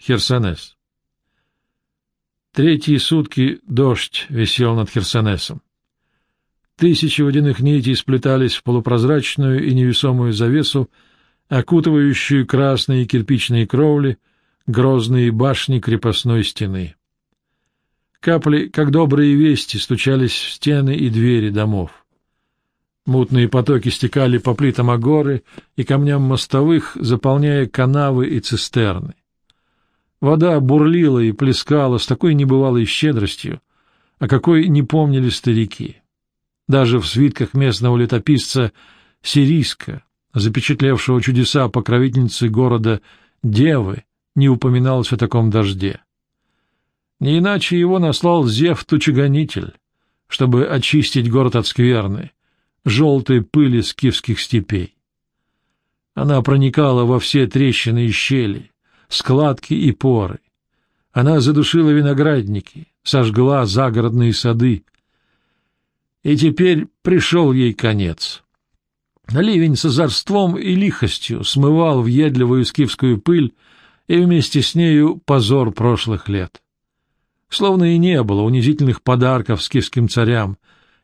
Херсонес. Третьи сутки дождь висел над Херсонесом. Тысячи водяных нитей сплетались в полупрозрачную и невесомую завесу, окутывающую красные кирпичные кровли, грозные башни крепостной стены. Капли, как добрые вести, стучались в стены и двери домов. Мутные потоки стекали по плитам Агоры и камням мостовых, заполняя канавы и цистерны. Вода бурлила и плескала с такой небывалой щедростью, о какой не помнили старики. Даже в свитках местного летописца Сириска, запечатлевшего чудеса покровительницы города Девы, не упоминалось о таком дожде. Не иначе его наслал Зев-тучегонитель, чтобы очистить город от скверны, желтой пыли скифских степей. Она проникала во все трещины и щели, складки и поры. Она задушила виноградники, сожгла загородные сады. И теперь пришел ей конец. Ливень с озорством и лихостью смывал въедливую скифскую пыль и вместе с нею позор прошлых лет. Словно и не было унизительных подарков скифским царям,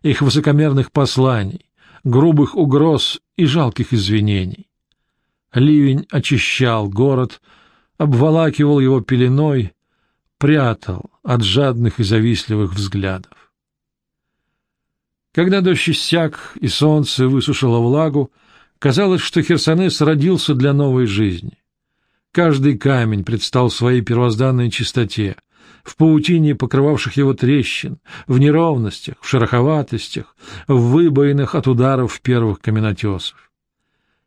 их высокомерных посланий, грубых угроз и жалких извинений. Ливень очищал город, обволакивал его пеленой, прятал от жадных и завистливых взглядов. Когда дождь иссяк и солнце высушило влагу, казалось, что Херсонес родился для новой жизни. Каждый камень предстал своей первозданной чистоте, в паутине покрывавших его трещин, в неровностях, в шероховатостях, в выбоинах от ударов первых каменотесов.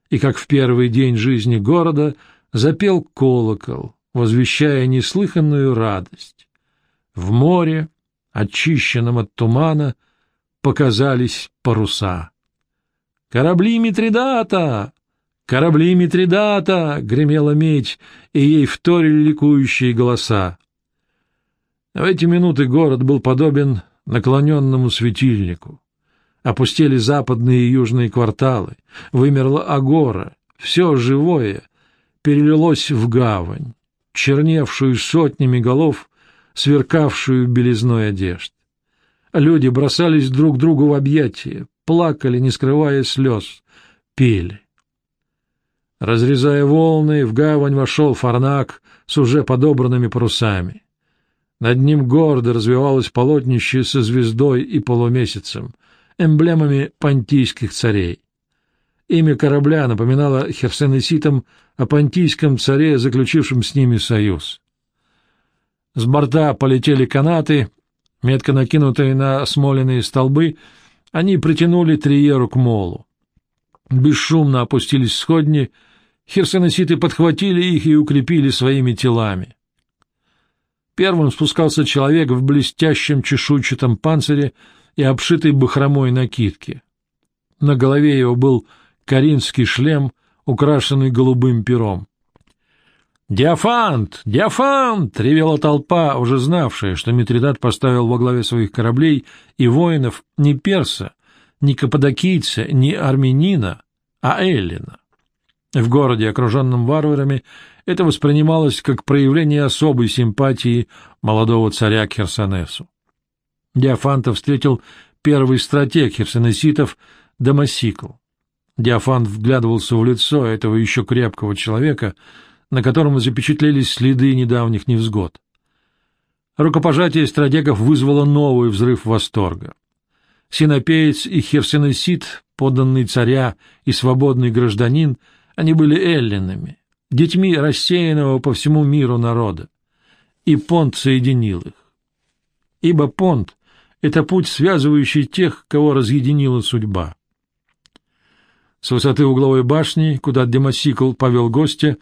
И как в первый день жизни города запел колокол, возвещая неслыханную радость. В море, очищенном от тумана, показались паруса. «Корабли Митридата! Корабли Митридата!» — гремела медь, и ей вторили ликующие голоса. В эти минуты город был подобен наклоненному светильнику. Опустели западные и южные кварталы, вымерла агора, все живое перелилось в гавань, черневшую сотнями голов, сверкавшую белизной одежд. Люди бросались друг другу в объятия, плакали, не скрывая слез, пели. Разрезая волны, в гавань вошел фарнак с уже подобранными парусами. Над ним гордо развивалось полотнище со звездой и полумесяцем, эмблемами понтийских царей. Имя корабля напоминало херсенеситам о понтийском царе, заключившем с ними союз. С борта полетели канаты, метко накинутые на смоленные столбы, они притянули Триеру к молу. Бесшумно опустились сходни, херсонеситы подхватили их и укрепили своими телами. Первым спускался человек в блестящем чешуйчатом панцире и обшитой бахромой накидке. На голове его был коринфский шлем, украшенный голубым пером. «Диафант! Диафант!» — ревела толпа, уже знавшая, что Митридат поставил во главе своих кораблей и воинов не перса, не каппадокийца, не армянина, а эллина. В городе, окруженном варварами, это воспринималось как проявление особой симпатии молодого царя Херсонесу. Диафанта встретил первый стратег херсонеситов Дамасикл. Диафант вглядывался в лицо этого еще крепкого человека, на котором запечатлелись следы недавних невзгод. Рукопожатие стратегов вызвало новый взрыв восторга. Синопеец и херсонесит, подданный царя и свободный гражданин, они были эллинами, детьми рассеянного по всему миру народа, и понт соединил их. Ибо понт — это путь, связывающий тех, кого разъединила судьба. С высоты угловой башни, куда Демосикл повел гостя,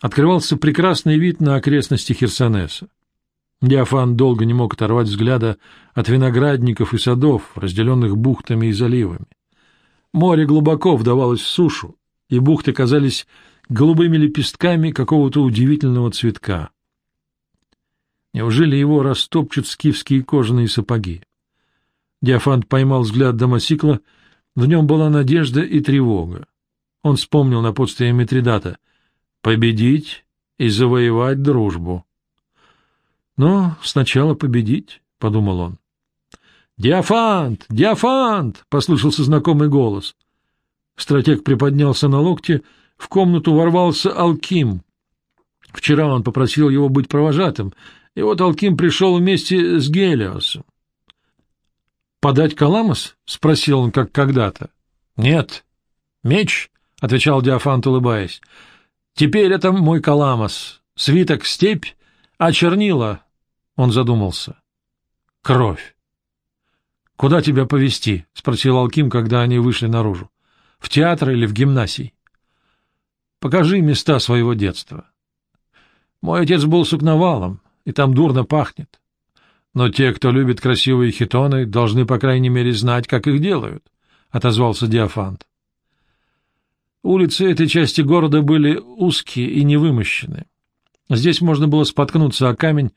открывался прекрасный вид на окрестности Херсонеса. Диафан долго не мог оторвать взгляда от виноградников и садов, разделенных бухтами и заливами. Море глубоко вдавалось в сушу, и бухты казались голубыми лепестками какого-то удивительного цветка. Неужели его растопчут скифские кожаные сапоги? Диафант поймал взгляд Дамасикла, в нем была надежда и тревога. Он вспомнил напутствие Митридата — победить и завоевать дружбу. Но сначала победить, — подумал он. «Диафант! Диафант!» — послышался знакомый голос. Стратег приподнялся на локте, в комнату ворвался Алким. Вчера он попросил его быть провожатым, и вот Алким пришел вместе с Гелиосом. «Подать Каламос?» — спросил он, как когда-то. «Нет. Меч?» — отвечал Диафант, улыбаясь. «Теперь это мой Каламос. Свиток — степь, а чернила...» — он задумался. «Кровь». «Куда тебя повести? спросил Алким, когда они вышли наружу. «В театр или в гимнасий?» «Покажи места своего детства». «Мой отец был сукновалом, и там дурно пахнет. Но те, кто любит красивые хитоны, должны, по крайней мере, знать, как их делают», — отозвался Диафант. Улицы этой части города были узкие и невымощены. Здесь можно было споткнуться о камень,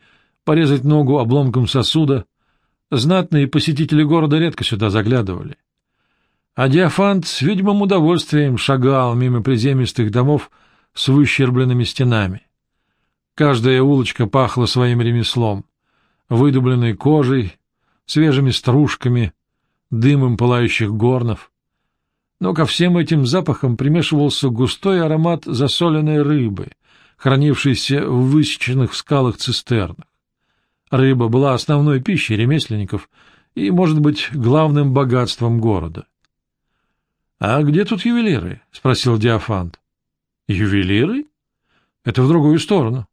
порезать ногу обломком сосуда. Знатные посетители города редко сюда заглядывали. А Диафант с видимым удовольствием шагал мимо приземистых домов с выщербленными стенами. Каждая улочка пахла своим ремеслом выдубленной кожей, свежими стружками, дымом пылающих горнов. Но ко всем этим запахам примешивался густой аромат засоленной рыбы, хранившейся в высеченных в скалах цистернах. Рыба была основной пищей ремесленников и, может быть, главным богатством города. — А где тут ювелиры? — спросил Диафант. — Ювелиры? Это в другую сторону.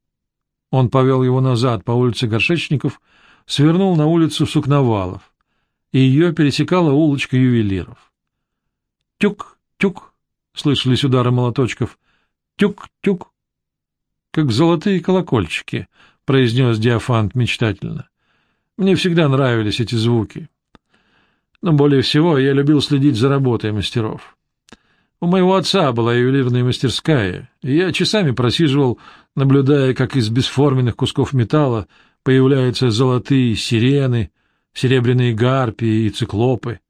Он повел его назад по улице Горшечников, свернул на улицу Сукновалов, и ее пересекала улочка ювелиров. «Тюк, тюк!» — слышались удары молоточков. «Тюк, тюк!» «Как золотые колокольчики», — произнес Диафант мечтательно. «Мне всегда нравились эти звуки. Но более всего я любил следить за работой мастеров. У моего отца была ювелирная мастерская, и я часами просиживал, наблюдая, как из бесформенных кусков металла появляются золотые сирены, серебряные гарпии и циклопы.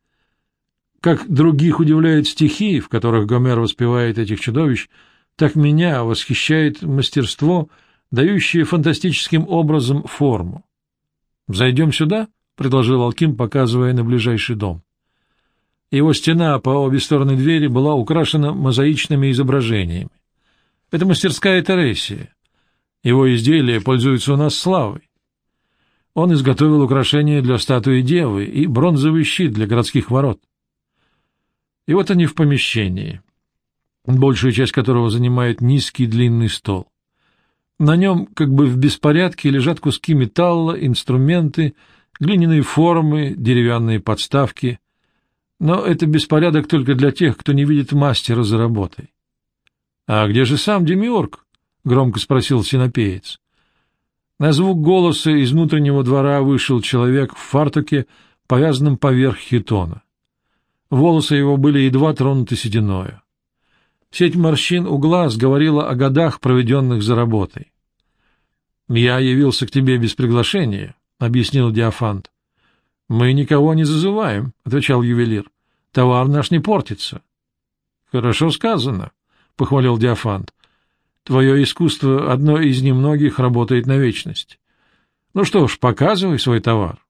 Как других удивляют стихи, в которых Гомер воспевает этих чудовищ, так меня восхищает мастерство, дающее фантастическим образом форму. «Зайдем сюда?» — предложил Алким, показывая на ближайший дом. Его стена по обе стороны двери была украшена мозаичными изображениями. Это мастерская Тересия. Его изделия пользуются у нас славой. Он изготовил украшения для статуи Девы и бронзовый щит для городских ворот. И вот они в помещении, большую часть которого занимает низкий длинный стол. На нем, как бы в беспорядке, лежат куски металла, инструменты, глиняные формы, деревянные подставки — но это беспорядок только для тех, кто не видит мастера за работой. — А где же сам Демиург? — громко спросил синопеец. На звук голоса из внутреннего двора вышел человек в фартуке, повязанном поверх хитона. Волосы его были едва тронуты сединою. Сеть морщин у глаз говорила о годах, проведенных за работой. — Я явился к тебе без приглашения, — объяснил Диафант. — Мы никого не зазываем, — отвечал ювелир. — Товар наш не портится. — Хорошо сказано, — похвалил Диафант. — Твое искусство, одно из немногих, работает на вечность. Ну что ж, показывай свой товар.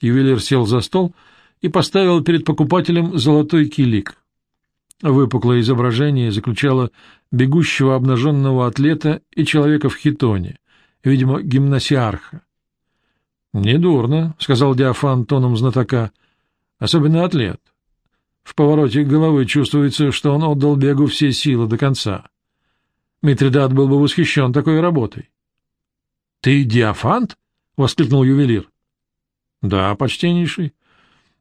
Ювелир сел за стол и поставил перед покупателем золотой килик. Выпуклое изображение заключало бегущего обнаженного атлета и человека в хитоне, видимо, гимнасиарха. «Недурно», — сказал Диафан тоном знатока, — «особенно атлет. В повороте головы чувствуется, что он отдал бегу все силы до конца. Митридат был бы восхищен такой работой». «Ты Диафант?» — воскликнул ювелир. «Да, почтеннейший.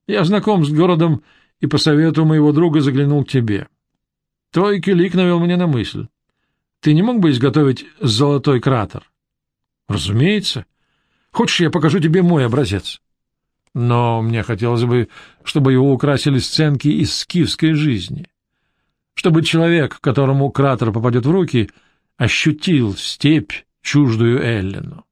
Я знаком с городом и по совету моего друга заглянул к тебе. Твой килик навел мне на мысль. Ты не мог бы изготовить золотой кратер?» «Разумеется. Хочешь, я покажу тебе мой образец? Но мне хотелось бы, чтобы его украсили сценки из скифской жизни. Чтобы человек, которому кратер попадет в руки, ощутил степь, чуждую Эллину.